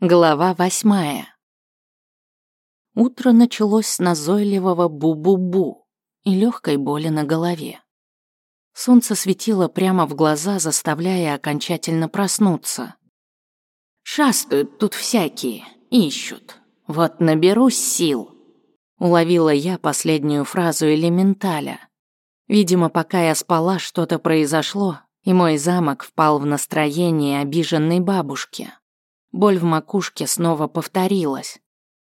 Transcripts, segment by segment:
Глава восьмая. Утро началось с назойливого бу-бу-бу и легкой боли на голове. Солнце светило прямо в глаза, заставляя окончательно проснуться. «Шастают тут всякие, ищут. Вот наберусь сил», — уловила я последнюю фразу элементаля. Видимо, пока я спала, что-то произошло, и мой замок впал в настроение обиженной бабушки. Боль в макушке снова повторилась.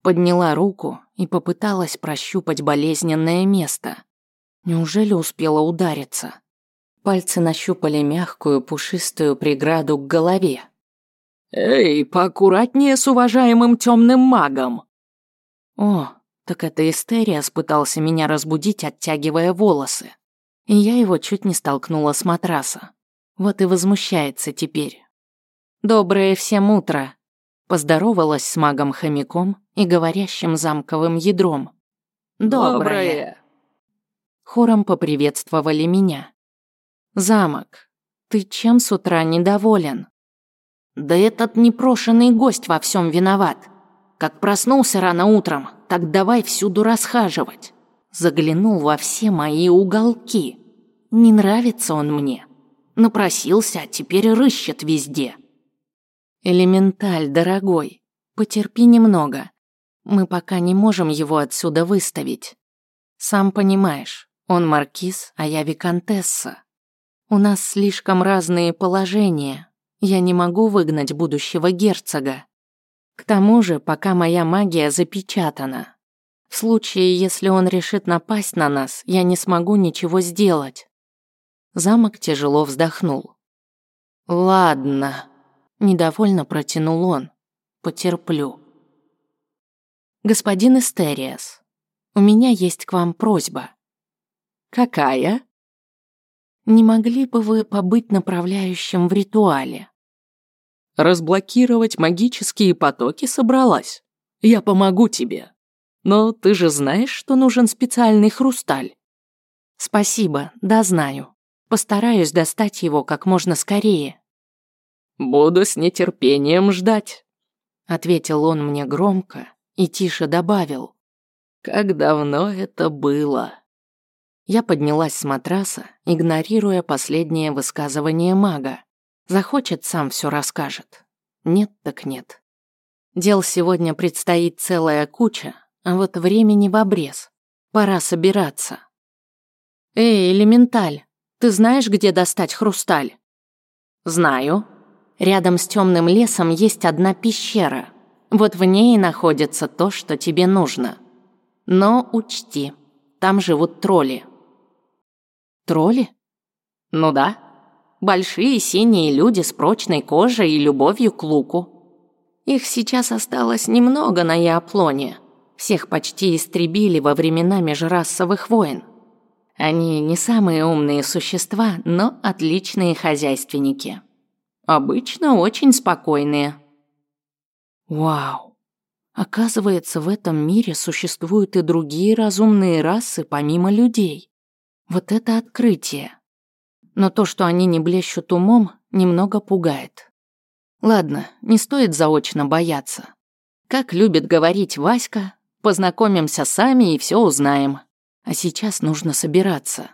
Подняла руку и попыталась прощупать болезненное место. Неужели успела удариться? Пальцы нащупали мягкую пушистую преграду к голове. «Эй, поаккуратнее с уважаемым темным магом!» О, так это Истериас пытался меня разбудить, оттягивая волосы. И я его чуть не столкнула с матраса. Вот и возмущается теперь. «Доброе всем утро!» Поздоровалась с магом-хомяком и говорящим замковым ядром. «Доброе!» Хором поприветствовали меня. «Замок, ты чем с утра недоволен?» «Да этот непрошенный гость во всем виноват. Как проснулся рано утром, так давай всюду расхаживать. Заглянул во все мои уголки. Не нравится он мне. Напросился, а теперь рыщет везде». «Элементаль, дорогой, потерпи немного. Мы пока не можем его отсюда выставить. Сам понимаешь, он маркиз, а я виконтесса. У нас слишком разные положения. Я не могу выгнать будущего герцога. К тому же, пока моя магия запечатана. В случае, если он решит напасть на нас, я не смогу ничего сделать». Замок тяжело вздохнул. «Ладно», Недовольно протянул он. Потерплю. Господин Эстериас, у меня есть к вам просьба. Какая? Не могли бы вы побыть направляющим в ритуале? Разблокировать магические потоки собралась. Я помогу тебе. Но ты же знаешь, что нужен специальный хрусталь. Спасибо, да знаю. Постараюсь достать его как можно скорее. «Буду с нетерпением ждать», — ответил он мне громко и тише добавил. «Как давно это было?» Я поднялась с матраса, игнорируя последнее высказывание мага. Захочет, сам все расскажет. Нет так нет. Дел сегодня предстоит целая куча, а вот времени в обрез. Пора собираться. «Эй, элементаль, ты знаешь, где достать хрусталь?» «Знаю», Рядом с темным лесом есть одна пещера. Вот в ней находится то, что тебе нужно. Но учти, там живут тролли. Тролли? Ну да. Большие синие люди с прочной кожей и любовью к луку. Их сейчас осталось немного на Яаплоне. Всех почти истребили во времена межрасовых войн. Они не самые умные существа, но отличные хозяйственники. Обычно очень спокойные. Вау. Оказывается, в этом мире существуют и другие разумные расы помимо людей. Вот это открытие. Но то, что они не блещут умом, немного пугает. Ладно, не стоит заочно бояться. Как любит говорить Васька, познакомимся сами и все узнаем. А сейчас нужно собираться.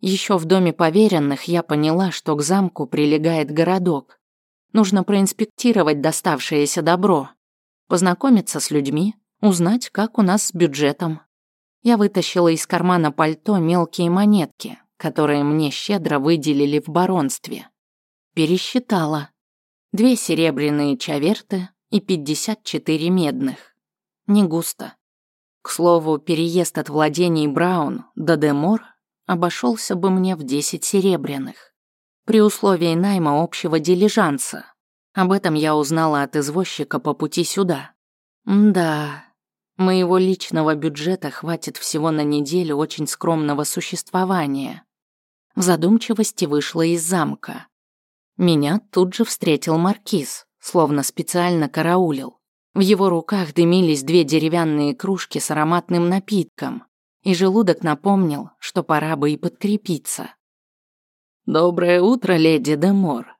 Еще в доме поверенных я поняла, что к замку прилегает городок. Нужно проинспектировать доставшееся добро, познакомиться с людьми, узнать, как у нас с бюджетом. Я вытащила из кармана пальто мелкие монетки, которые мне щедро выделили в баронстве. Пересчитала. Две серебряные чаверты и 54 медных. Не густо. К слову, переезд от владений Браун до Демор обошелся бы мне в 10 серебряных. При условии найма общего дилижанса. Об этом я узнала от извозчика по пути сюда. да, моего личного бюджета хватит всего на неделю очень скромного существования. В задумчивости вышла из замка. Меня тут же встретил маркиз, словно специально караулил. В его руках дымились две деревянные кружки с ароматным напитком и желудок напомнил, что пора бы и подкрепиться. «Доброе утро, леди Демор.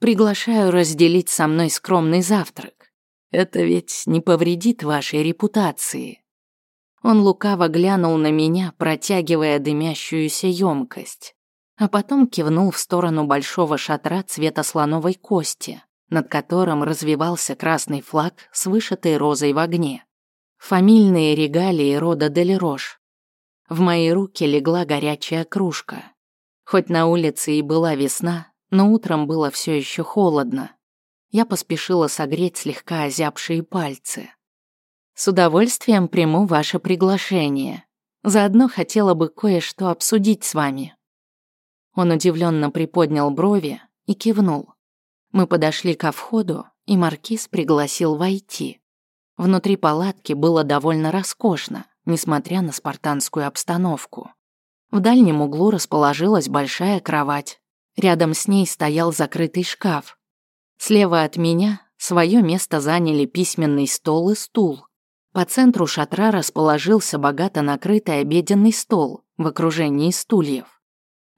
Приглашаю разделить со мной скромный завтрак. Это ведь не повредит вашей репутации. Он лукаво глянул на меня, протягивая дымящуюся емкость, а потом кивнул в сторону большого шатра цвета слоновой кости, над которым развивался красный флаг с вышитой розой в огне. Фамильные регалии рода Делерош. В мои руки легла горячая кружка. Хоть на улице и была весна, но утром было все еще холодно. Я поспешила согреть слегка озябшие пальцы. С удовольствием приму ваше приглашение. Заодно хотела бы кое-что обсудить с вами. Он удивленно приподнял брови и кивнул. Мы подошли ко входу, и маркиз пригласил войти. Внутри палатки было довольно роскошно, несмотря на спартанскую обстановку. В дальнем углу расположилась большая кровать. Рядом с ней стоял закрытый шкаф. Слева от меня свое место заняли письменный стол и стул. По центру шатра расположился богато накрытый обеденный стол в окружении стульев.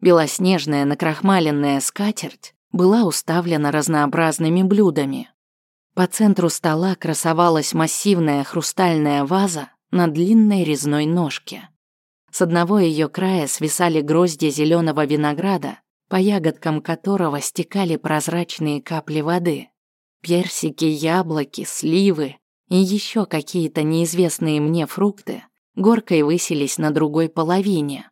Белоснежная накрахмаленная скатерть была уставлена разнообразными блюдами. По центру стола красовалась массивная хрустальная ваза на длинной резной ножке. С одного ее края свисали грозди зеленого винограда, по ягодкам которого стекали прозрачные капли воды. Персики, яблоки, сливы, и еще какие-то неизвестные мне фрукты горкой высились на другой половине.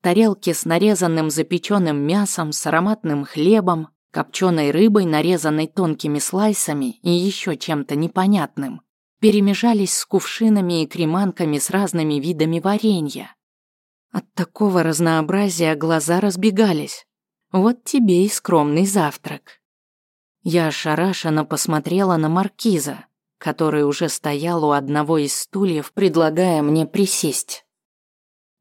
Тарелки с нарезанным запеченным мясом, с ароматным хлебом, копченой рыбой, нарезанной тонкими слайсами и еще чем-то непонятным, перемежались с кувшинами и креманками с разными видами варенья. От такого разнообразия глаза разбегались. Вот тебе и скромный завтрак. Я ошарашенно посмотрела на маркиза, который уже стоял у одного из стульев, предлагая мне присесть.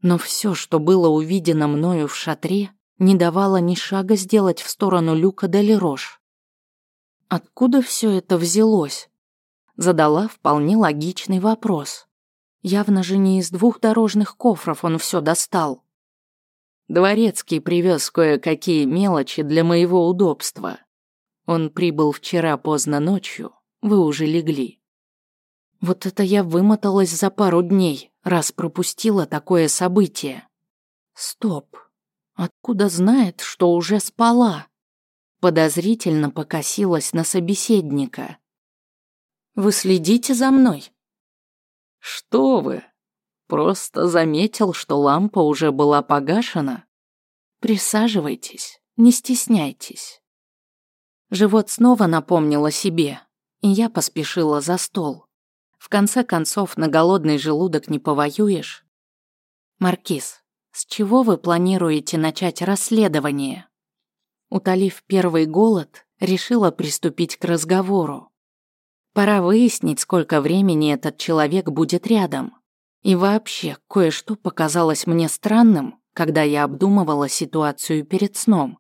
Но все, что было увидено мною в шатре, не давало ни шага сделать в сторону люка Делерош. Откуда все это взялось? Задала вполне логичный вопрос. Явно же не из двух дорожных кофров он все достал. Дворецкий привез кое-какие мелочи для моего удобства. Он прибыл вчера поздно ночью, вы уже легли. Вот это я вымоталась за пару дней, раз пропустила такое событие. Стоп. Откуда знает, что уже спала? Подозрительно покосилась на собеседника. Вы следите за мной? Что вы? Просто заметил, что лампа уже была погашена. Присаживайтесь, не стесняйтесь. Живот снова напомнил о себе, и я поспешила за стол. В конце концов, на голодный желудок не повоюешь. Маркиз, с чего вы планируете начать расследование? Утолив первый голод, решила приступить к разговору. Пора выяснить, сколько времени этот человек будет рядом. И вообще, кое-что показалось мне странным, когда я обдумывала ситуацию перед сном.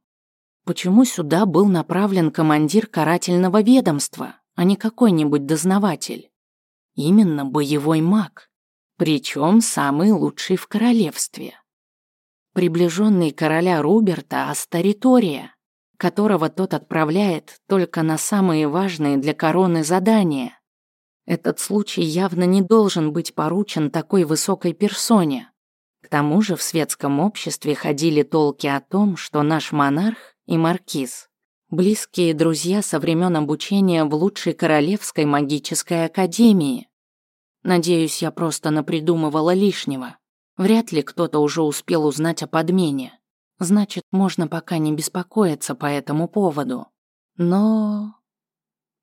Почему сюда был направлен командир карательного ведомства, а не какой-нибудь дознаватель? Именно боевой маг, причем самый лучший в королевстве. Приближенный короля Руберта Астаритория, которого тот отправляет только на самые важные для короны задания. Этот случай явно не должен быть поручен такой высокой персоне. К тому же в светском обществе ходили толки о том, что наш монарх и маркиз Близкие друзья со времен обучения в лучшей королевской магической академии. Надеюсь, я просто напридумывала лишнего. Вряд ли кто-то уже успел узнать о подмене. Значит, можно пока не беспокоиться по этому поводу. Но...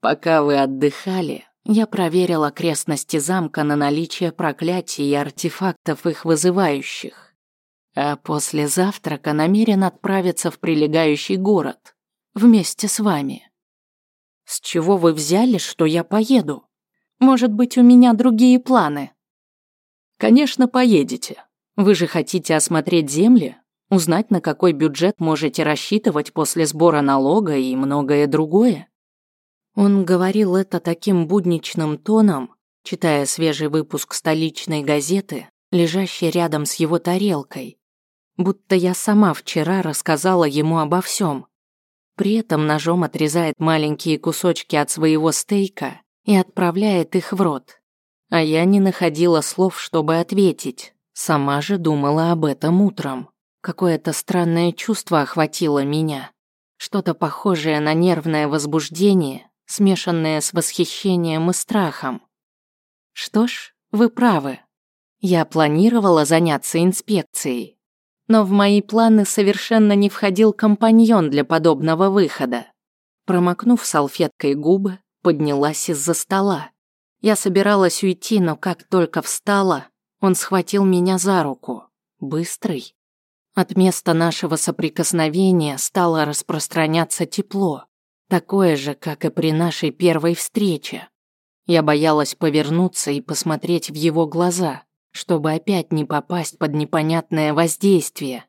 Пока вы отдыхали, я проверил окрестности замка на наличие проклятий и артефактов их вызывающих. А после завтрака намерен отправиться в прилегающий город – вместе с вами. С чего вы взяли, что я поеду? Может быть, у меня другие планы? Конечно, поедете. Вы же хотите осмотреть земли, узнать, на какой бюджет можете рассчитывать после сбора налога и многое другое. Он говорил это таким будничным тоном, читая свежий выпуск столичной газеты, лежащей рядом с его тарелкой, будто я сама вчера рассказала ему обо всем. При этом ножом отрезает маленькие кусочки от своего стейка и отправляет их в рот. А я не находила слов, чтобы ответить. Сама же думала об этом утром. Какое-то странное чувство охватило меня. Что-то похожее на нервное возбуждение, смешанное с восхищением и страхом. Что ж, вы правы. Я планировала заняться инспекцией. Но в мои планы совершенно не входил компаньон для подобного выхода. Промокнув салфеткой губы, поднялась из-за стола. Я собиралась уйти, но как только встала, он схватил меня за руку. Быстрый. От места нашего соприкосновения стало распространяться тепло, такое же, как и при нашей первой встрече. Я боялась повернуться и посмотреть в его глаза, чтобы опять не попасть под непонятное воздействие.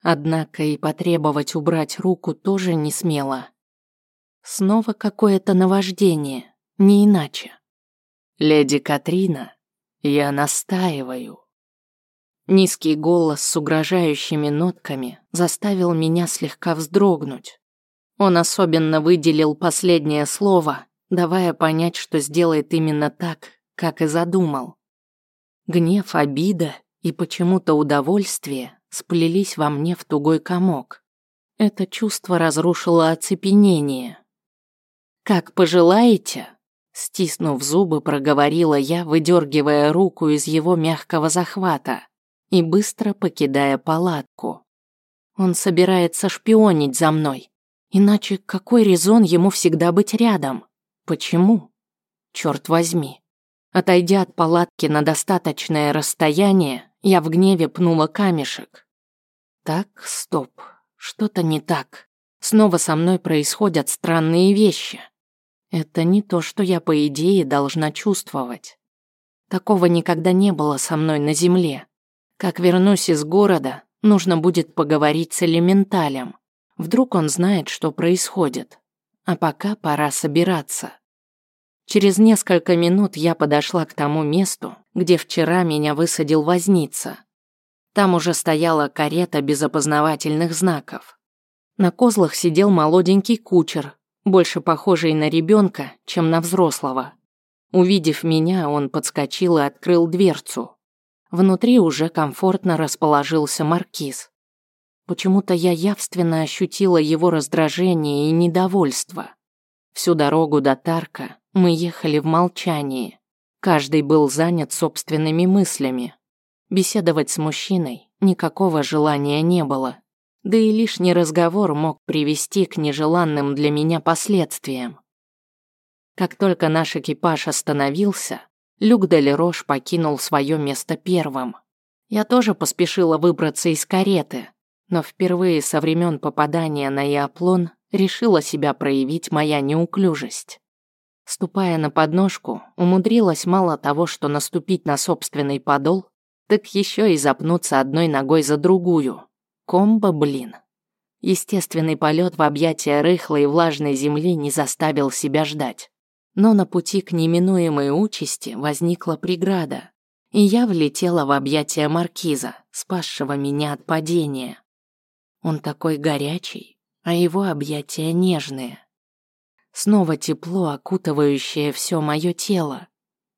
Однако и потребовать убрать руку тоже не смела. Снова какое-то наваждение, не иначе. «Леди Катрина, я настаиваю». Низкий голос с угрожающими нотками заставил меня слегка вздрогнуть. Он особенно выделил последнее слово, давая понять, что сделает именно так, как и задумал. Гнев, обида и почему-то удовольствие сплелись во мне в тугой комок. Это чувство разрушило оцепенение. «Как пожелаете», — стиснув зубы, проговорила я, выдергивая руку из его мягкого захвата и быстро покидая палатку. Он собирается шпионить за мной. Иначе какой резон ему всегда быть рядом? Почему? Черт возьми. Отойдя от палатки на достаточное расстояние, я в гневе пнула камешек. Так, стоп, что-то не так. Снова со мной происходят странные вещи. Это не то, что я, по идее, должна чувствовать. Такого никогда не было со мной на земле. Как вернусь из города, нужно будет поговорить с элементалем. Вдруг он знает, что происходит. А пока пора собираться. Через несколько минут я подошла к тому месту, где вчера меня высадил возница. Там уже стояла карета без опознавательных знаков. На козлах сидел молоденький кучер, больше похожий на ребенка, чем на взрослого. Увидев меня, он подскочил и открыл дверцу. Внутри уже комфортно расположился маркиз. Почему-то я явственно ощутила его раздражение и недовольство. Всю дорогу до Тарка мы ехали в молчании. Каждый был занят собственными мыслями. Беседовать с мужчиной никакого желания не было. Да и лишний разговор мог привести к нежеланным для меня последствиям. Как только наш экипаж остановился, Люк де Лерош покинул свое место первым. Я тоже поспешила выбраться из кареты, но впервые со времен попадания на Иоплон решила себя проявить моя неуклюжесть. Ступая на подножку, умудрилась мало того, что наступить на собственный подол, так еще и запнуться одной ногой за другую. Комбо, блин. Естественный полет в объятия рыхлой и влажной земли не заставил себя ждать. Но на пути к неминуемой участи возникла преграда, и я влетела в объятия маркиза, спасшего меня от падения. Он такой горячий, а его объятия нежные. Снова тепло, окутывающее все мое тело.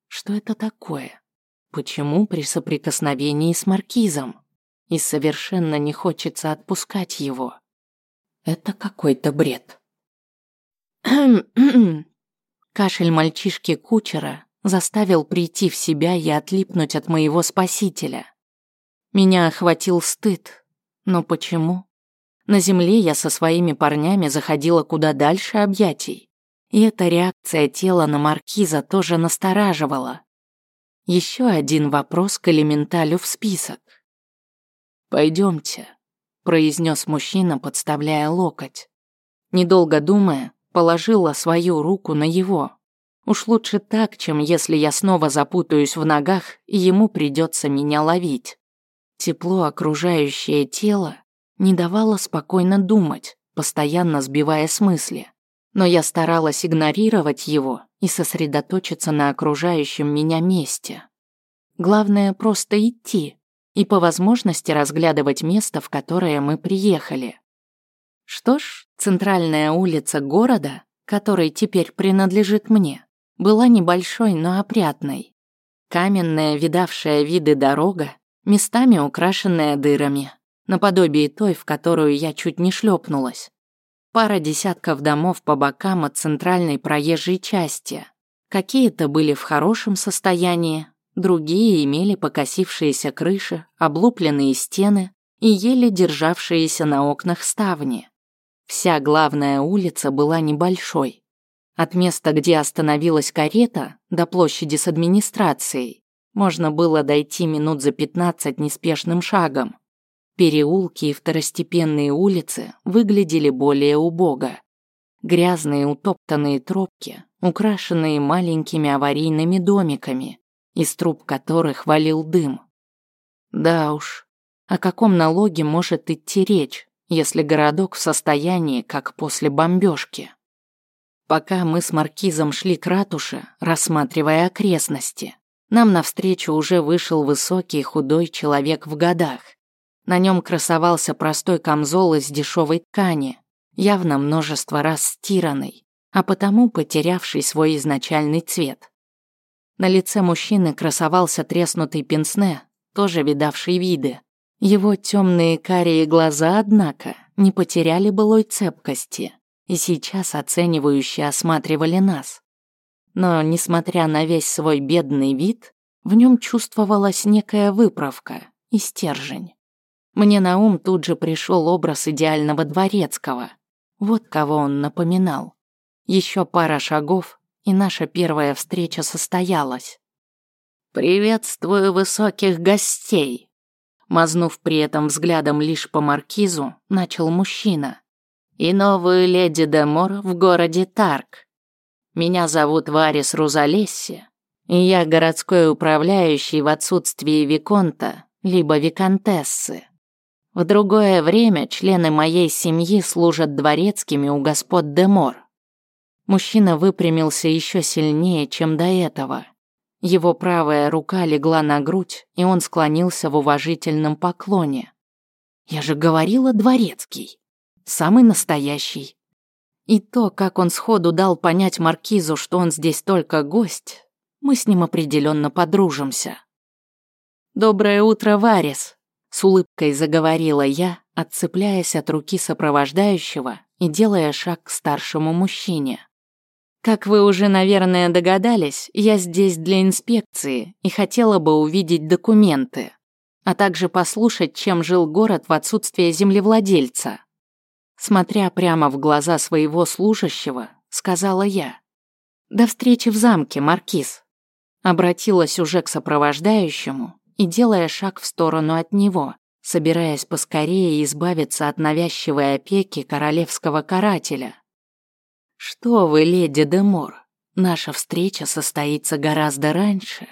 Что это такое? Почему при соприкосновении с маркизом? И совершенно не хочется отпускать его. Это какой-то бред. Кашель мальчишки-кучера заставил прийти в себя и отлипнуть от моего спасителя. Меня охватил стыд. Но почему? На земле я со своими парнями заходила куда дальше объятий. И эта реакция тела на маркиза тоже настораживала. Еще один вопрос к элементалю в список. «Пойдемте», — произнес мужчина, подставляя локоть. Недолго думая, положила свою руку на его. Уж лучше так, чем если я снова запутаюсь в ногах, и ему придется меня ловить. Тепло, окружающее тело, не давало спокойно думать, постоянно сбивая с мысли. Но я старалась игнорировать его и сосредоточиться на окружающем меня месте. Главное просто идти и по возможности разглядывать место, в которое мы приехали. Что ж, центральная улица города, который теперь принадлежит мне, была небольшой, но опрятной. Каменная, видавшая виды дорога, местами украшенная дырами, наподобие той, в которую я чуть не шлепнулась. Пара десятков домов по бокам от центральной проезжей части. Какие-то были в хорошем состоянии, другие имели покосившиеся крыши, облупленные стены и еле державшиеся на окнах ставни. Вся главная улица была небольшой. От места, где остановилась карета, до площади с администрацией, можно было дойти минут за 15 неспешным шагом. Переулки и второстепенные улицы выглядели более убого. Грязные утоптанные тропки, украшенные маленькими аварийными домиками, из труб которых валил дым. Да уж, о каком налоге может идти речь, если городок в состоянии, как после бомбежки? Пока мы с Маркизом шли к ратуше, рассматривая окрестности, нам навстречу уже вышел высокий худой человек в годах. На нем красовался простой камзол из дешевой ткани, явно множество раз стиранный, а потому потерявший свой изначальный цвет. На лице мужчины красовался треснутый пенсне, тоже видавший виды. Его темные карие глаза, однако, не потеряли былой цепкости и сейчас оценивающе осматривали нас. Но, несмотря на весь свой бедный вид, в нем чувствовалась некая выправка и стержень. Мне на ум тут же пришел образ идеального дворецкого. Вот кого он напоминал. Еще пара шагов, и наша первая встреча состоялась. «Приветствую высоких гостей!» Мазнув при этом взглядом лишь по маркизу, начал мужчина. «И новую леди Демор в городе Тарк. Меня зовут Варис Рузалесси, и я городской управляющий в отсутствии Виконта, либо Виконтессы. В другое время члены моей семьи служат дворецкими у господ Демор». Мужчина выпрямился еще сильнее, чем до этого. Его правая рука легла на грудь, и он склонился в уважительном поклоне. «Я же говорила, дворецкий. Самый настоящий». И то, как он сходу дал понять Маркизу, что он здесь только гость, мы с ним определенно подружимся. «Доброе утро, Варис», — с улыбкой заговорила я, отцепляясь от руки сопровождающего и делая шаг к старшему мужчине. Как вы уже, наверное, догадались, я здесь для инспекции и хотела бы увидеть документы, а также послушать, чем жил город в отсутствие землевладельца. Смотря прямо в глаза своего служащего, сказала я. «До встречи в замке, Маркиз». Обратилась уже к сопровождающему и делая шаг в сторону от него, собираясь поскорее избавиться от навязчивой опеки королевского карателя. «Что вы, леди Демор, наша встреча состоится гораздо раньше.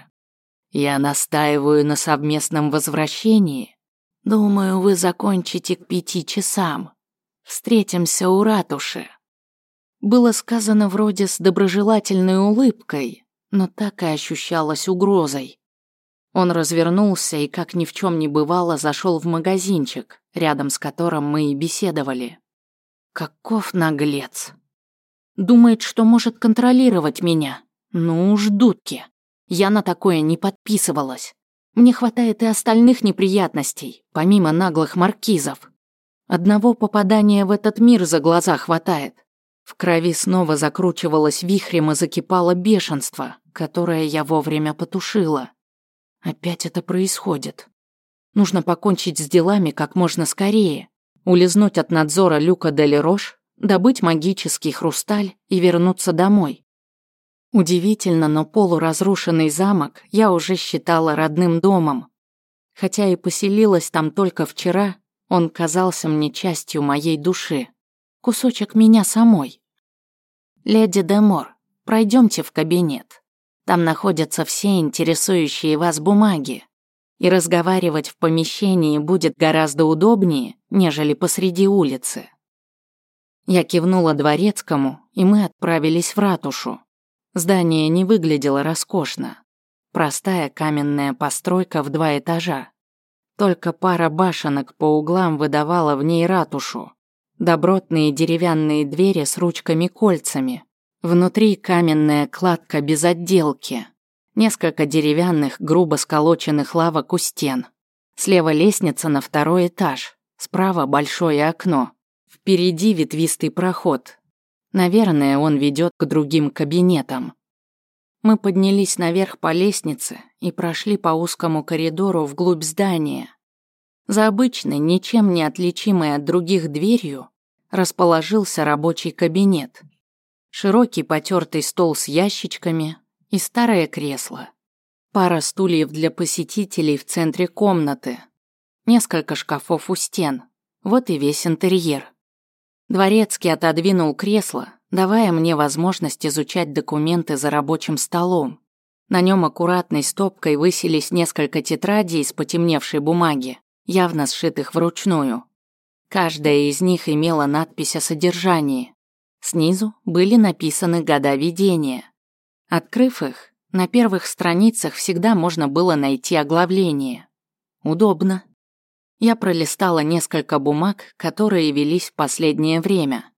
Я настаиваю на совместном возвращении. Думаю, вы закончите к пяти часам. Встретимся у ратуши». Было сказано вроде с доброжелательной улыбкой, но так и ощущалось угрозой. Он развернулся и, как ни в чем не бывало, зашел в магазинчик, рядом с которым мы и беседовали. Каков наглец! Думает, что может контролировать меня. Ну уж дудки. Я на такое не подписывалась. Мне хватает и остальных неприятностей, помимо наглых маркизов. Одного попадания в этот мир за глаза хватает. В крови снова закручивалось вихрем и закипало бешенство, которое я вовремя потушила. Опять это происходит. Нужно покончить с делами как можно скорее, улизнуть от надзора Люка Дели Рош добыть магический хрусталь и вернуться домой. Удивительно, но полуразрушенный замок я уже считала родным домом. Хотя и поселилась там только вчера, он казался мне частью моей души. Кусочек меня самой. «Леди Демор, пройдемте в кабинет. Там находятся все интересующие вас бумаги. И разговаривать в помещении будет гораздо удобнее, нежели посреди улицы». Я кивнула дворецкому, и мы отправились в ратушу. Здание не выглядело роскошно. Простая каменная постройка в два этажа. Только пара башенок по углам выдавала в ней ратушу. Добротные деревянные двери с ручками-кольцами. Внутри каменная кладка без отделки. Несколько деревянных, грубо сколоченных лавок у стен. Слева лестница на второй этаж. Справа большое окно. Впереди ветвистый проход. Наверное, он ведет к другим кабинетам. Мы поднялись наверх по лестнице и прошли по узкому коридору вглубь здания. За обычной, ничем не отличимой от других дверью, расположился рабочий кабинет. Широкий потертый стол с ящичками и старое кресло. Пара стульев для посетителей в центре комнаты. Несколько шкафов у стен. Вот и весь интерьер. Дворецкий отодвинул кресло, давая мне возможность изучать документы за рабочим столом. На нем аккуратной стопкой высились несколько тетрадей из потемневшей бумаги, явно сшитых вручную. Каждая из них имела надпись о содержании. Снизу были написаны года ведения. Открыв их, на первых страницах всегда можно было найти оглавление. Удобно. Я пролистала несколько бумаг, которые велись в последнее время.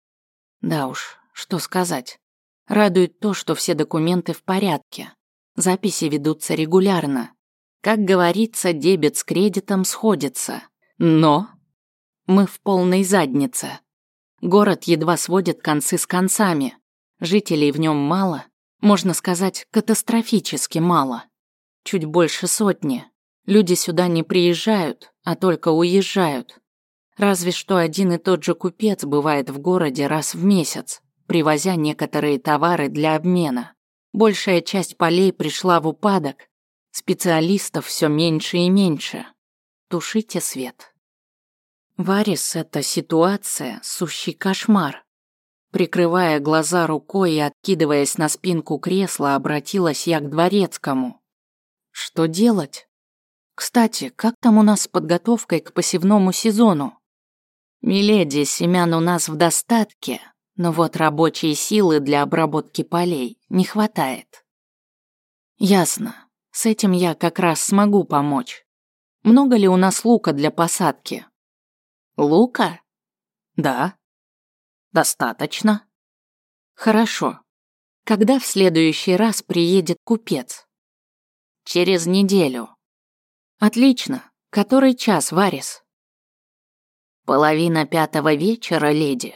Да уж, что сказать. Радует то, что все документы в порядке. Записи ведутся регулярно. Как говорится, дебет с кредитом сходится. Но мы в полной заднице. Город едва сводит концы с концами. Жителей в нем мало, можно сказать, катастрофически мало. Чуть больше сотни. Люди сюда не приезжают, а только уезжают. Разве что один и тот же купец бывает в городе раз в месяц, привозя некоторые товары для обмена. Большая часть полей пришла в упадок, специалистов все меньше и меньше. Тушите свет. Варис — это ситуация, сущий кошмар. Прикрывая глаза рукой и откидываясь на спинку кресла, обратилась я к дворецкому. Что делать? Кстати, как там у нас с подготовкой к посевному сезону? Миледи, семян у нас в достатке, но вот рабочей силы для обработки полей не хватает. Ясно. С этим я как раз смогу помочь. Много ли у нас лука для посадки? Лука? Да. Достаточно. Хорошо. Когда в следующий раз приедет купец? Через неделю. Отлично. Который час, Варис? Половина пятого вечера, леди.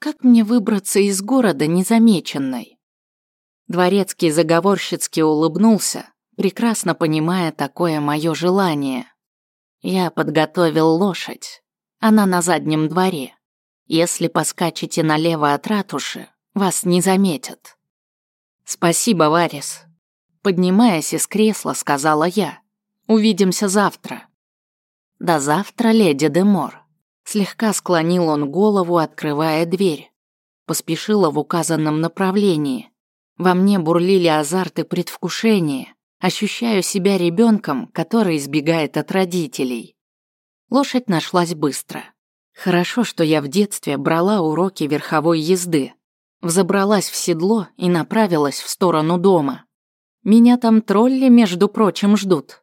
Как мне выбраться из города незамеченной? Дворецкий заговорщицки улыбнулся, прекрасно понимая такое мое желание. Я подготовил лошадь. Она на заднем дворе. Если поскачете налево от ратуши, вас не заметят. Спасибо, Варис. Поднимаясь из кресла, сказала я. Увидимся завтра. До завтра, леди Демор. Слегка склонил он голову, открывая дверь. Поспешила в указанном направлении. Во мне бурлили азарт и предвкушение. Ощущаю себя ребенком, который избегает от родителей. Лошадь нашлась быстро. Хорошо, что я в детстве брала уроки верховой езды. Взобралась в седло и направилась в сторону дома. Меня там тролли, между прочим, ждут.